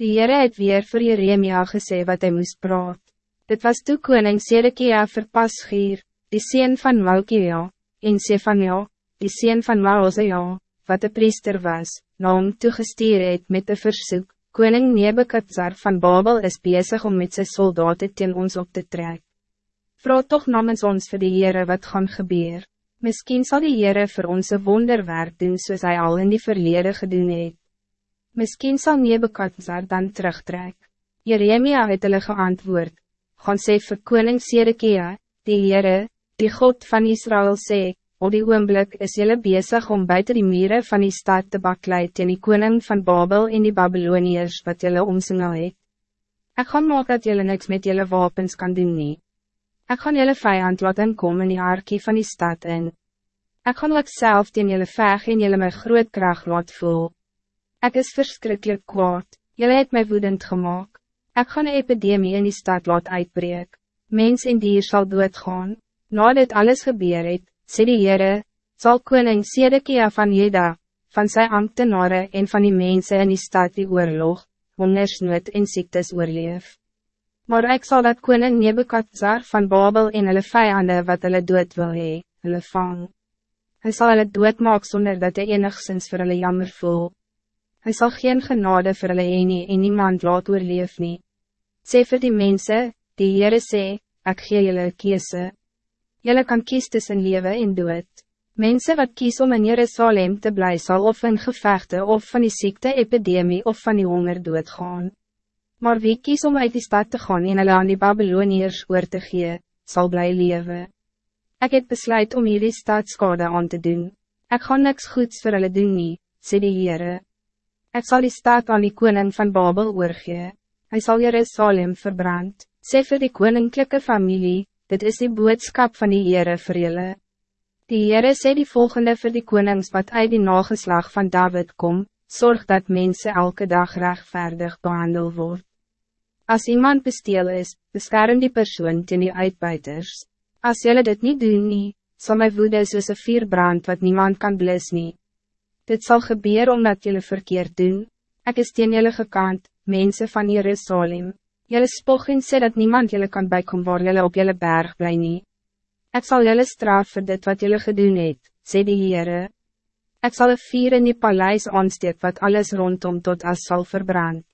Die Heere het weer voor Jeremia gesê wat hij moest praat. Dit was toe koning Sedekia vir Pasgier, die sien van Malkia, en Sefania, die sien van Maozea, wat de priester was, na hom toegestuur het met de verzoek, koning Nebekadzar van Babel is bezig om met zijn soldaten teen ons op te trek. Vraag toch namens ons voor de Heere wat gaan gebeur. Misschien zal die Heere voor ons een wonderwerk doen soos hij al in die verlede gedoen het. Misschien zal Nebekadzar dan terugtrek. Jeremia het hulle geantwoord, gaan sê vir koning Sedekia, die Heere, die God van Israël sê, op die oomblik is jylle bezig om buiten die mieren van die stad te bakleid en die koning van Babel en die Babyloniërs wat jylle omsingel het. Ek gaan maak dat jylle niks met jylle wapens kan doen nie. Ek gaan jylle vijand laat inkom in die harkie van die stad in. Ek gaan ook self teen jylle veg en jylle my groot kracht laat voel. Ik is verschrikkelijk kwaad, jullie het mij woedend gemaakt. Ik ga een epidemie in die stad laat uitbreek. Mens en dier zal doodgaan. Na dit alles gebeur het, sê die Heere, sal koning Sedekia van Jeda, van sy ambtenaren en van die mensen in die stad die oorlog, hongersnood en ziektes oorleef. Maar ik zal dat koning Nebukadzar van Babel en hulle vijanden wat hulle dood wil hee, hulle vang. Hy sal hulle doodmaak sonder dat hy enigszins vir hulle jammer voel. Hij zal geen genade vir hulle heen nie en niemand laat oorleef nie. Sê vir die mense, die Heere sê, ek gee julle kiese. Julle kan kies tussen leven en dood. Mensen wat kies om in Jerusalem te blij zal of in gevechten of van die ziekte epidemie of van die honger doodgaan. Maar wie kies om uit die stad te gaan en hulle aan die Babyloniërs oor te gee, sal bly lewe. Ek het besluit om hierdie stad skade aan te doen. Ek gaan niks goeds vir hulle doen nie, sê die Heere. Ik zal die stad aan die koning van Babel oorgee. Hij zal Jerusalem verbrand. Sê vir die koninklijke familie, dit is die boodschap van die Heere vir julle. Die Heere sê die volgende voor die konings wat uit die nageslag van David kom, zorg dat mensen elke dag rechtvaardig behandeld wordt. Als iemand besteel is, bescherm die persoon teen die uitbuiters. Als jullie dit niet doen nie, sal my woede soos een vierbrand wat niemand kan blus nie. Dit zal gebeuren omdat jullie verkeerd doen. Ik is teen jullie gekant, mensen van Jerusalem. Jullie spog en sê dat niemand jullie kan bijkomen waar jullie op jullie berg blij nie. Ik zal jullie straf voor dit wat jullie gedoen het, sê die Heere. Ik zal een vier in die paleis aansteek wat alles rondom tot as sal verbrand.